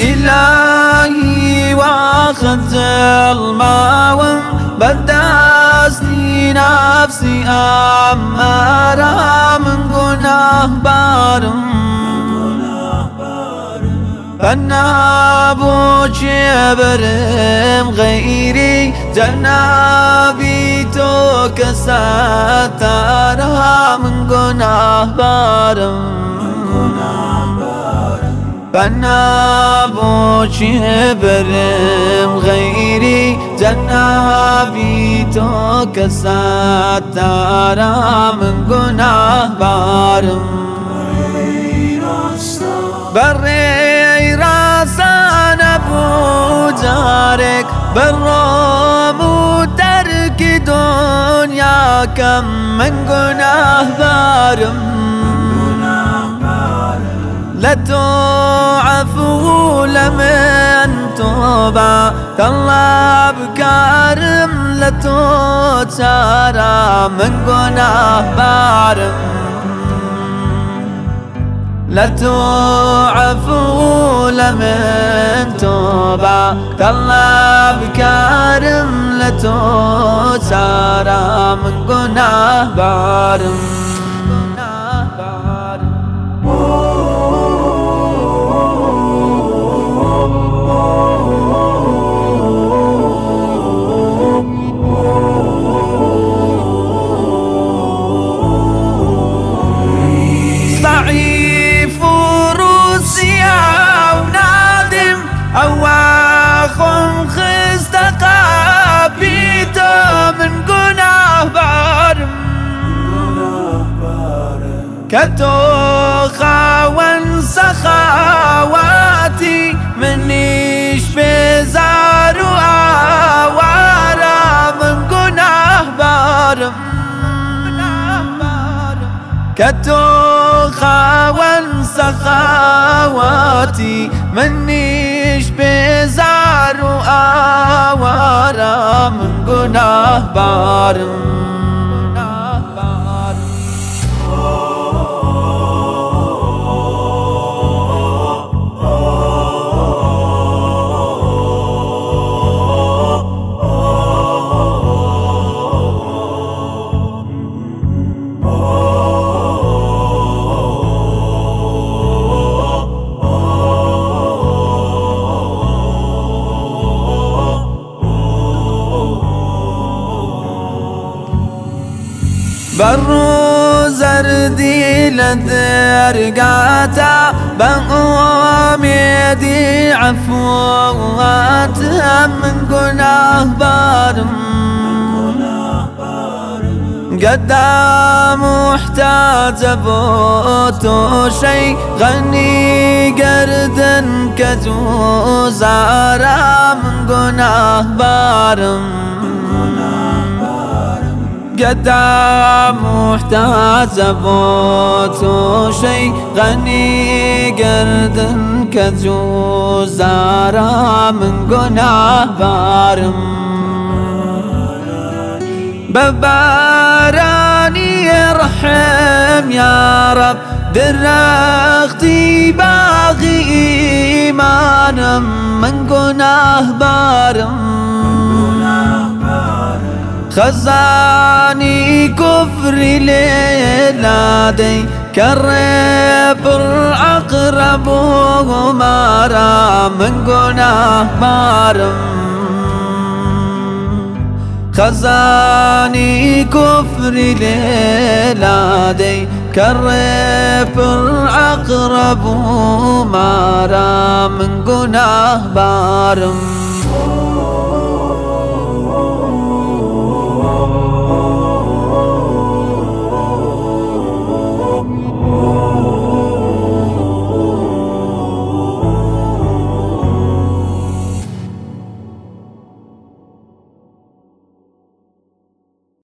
إلهي واخذ ظلمة بدأسني نفسي أمارة من قناه بارم فنا برم غيري جنابي تو كساتارا من قناه بارم فنا برم غيري جنابي تو كساتارا من قناه بارم. بري جارك بالروم وترك دنيا كم من قناه بارم. لا تعفو لمن توبا تالله بكارم لا تتسارى من قناه بارم. لا تعفو لمن توبا تالله بكارم لا تسارى. من قناه بارم. كتوخا وانسى خاواتي منيش بزار وآوارا من قناه بارم كتوخا وانسى خاواتي منيش بزار وآوارا من قناه بارم برو زردي لدرقاتا بقوامي عفوات من قناه بارم. قدام محتاج بوت شي غني قرد كجوزارا من قناه بارم. قدام محتاج بوت شي غني قرد كذو زارا من قناه بارم بباراني رحم يا رب درختي باغي إيمانا من قناه بارم خزاني كفري ليلادي كرب العقرب ومارا من قناه مارم. خزاني كفري ليلادي كرب العقرب ومارا من قناه بارم